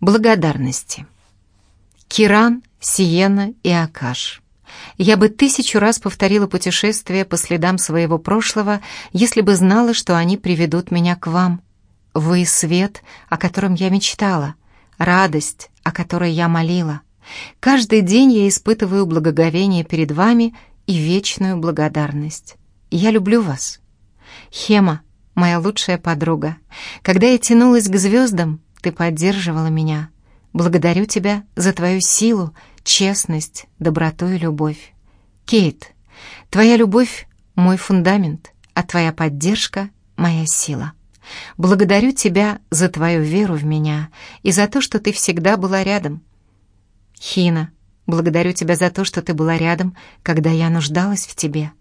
Благодарности. Киран, Сиена и Акаш. Я бы тысячу раз повторила путешествие по следам своего прошлого, если бы знала, что они приведут меня к вам. Вы — свет, о котором я мечтала, радость, о которой я молила. Каждый день я испытываю благоговение перед вами и вечную благодарность. Я люблю вас. Хема, моя лучшая подруга. Когда я тянулась к звездам, ты поддерживала меня. Благодарю тебя за твою силу, честность, доброту и любовь. Кейт, твоя любовь — мой фундамент, а твоя поддержка — моя сила. Благодарю тебя за твою веру в меня и за то, что ты всегда была рядом. Хина, благодарю тебя за то, что ты была рядом, когда я нуждалась в тебе.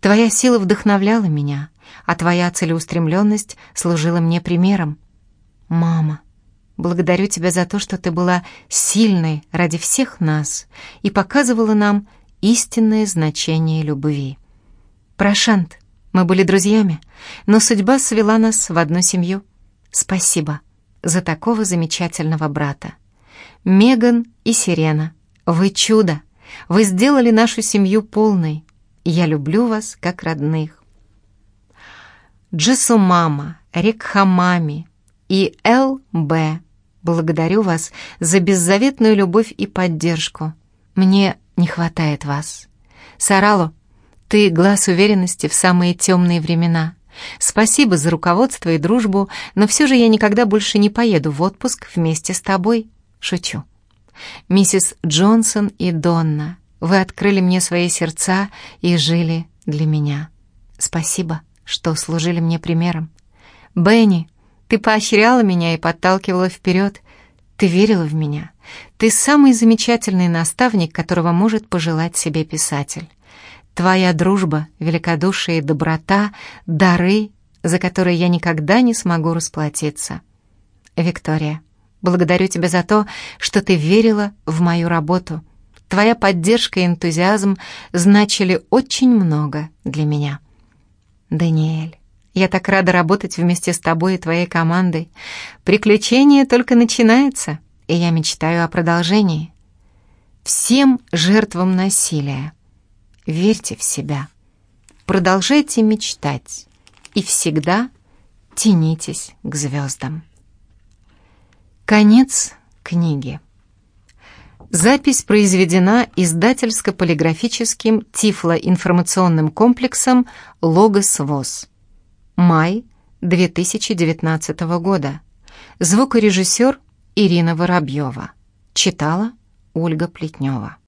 Твоя сила вдохновляла меня, а твоя целеустремленность служила мне примером. Мама, благодарю тебя за то, что ты была сильной ради всех нас и показывала нам истинное значение любви. Прошант, мы были друзьями, но судьба свела нас в одну семью. Спасибо за такого замечательного брата. Меган и Сирена, вы чудо! Вы сделали нашу семью полной. Я люблю вас как родных. Джесумама, Рекхамами и Л.Б. Благодарю вас за беззаветную любовь и поддержку. Мне не хватает вас. Сарало, ты — глаз уверенности в самые темные времена. Спасибо за руководство и дружбу, но все же я никогда больше не поеду в отпуск вместе с тобой. Шучу. Миссис Джонсон и Донна, вы открыли мне свои сердца и жили для меня. Спасибо, что служили мне примером. Бенни, ты поощряла меня и подталкивала вперед. Ты верила в меня. Ты самый замечательный наставник, которого может пожелать себе писатель. Твоя дружба, великодушие и доброта — дары, за которые я никогда не смогу расплатиться. Виктория, благодарю тебя за то, что ты верила в мою работу. Твоя поддержка и энтузиазм значили очень много для меня. Даниэль, я так рада работать вместе с тобой и твоей командой. Приключение только начинается, и я мечтаю о продолжении. Всем жертвам насилия верьте в себя, продолжайте мечтать и всегда тянитесь к звездам. Конец книги. Запись произведена издательско-полиграфическим тифлоинформационным комплексом «Логос ВОЗ». Май 2019 года. Звукорежиссер Ирина Воробьева. Читала Ольга Плетнева.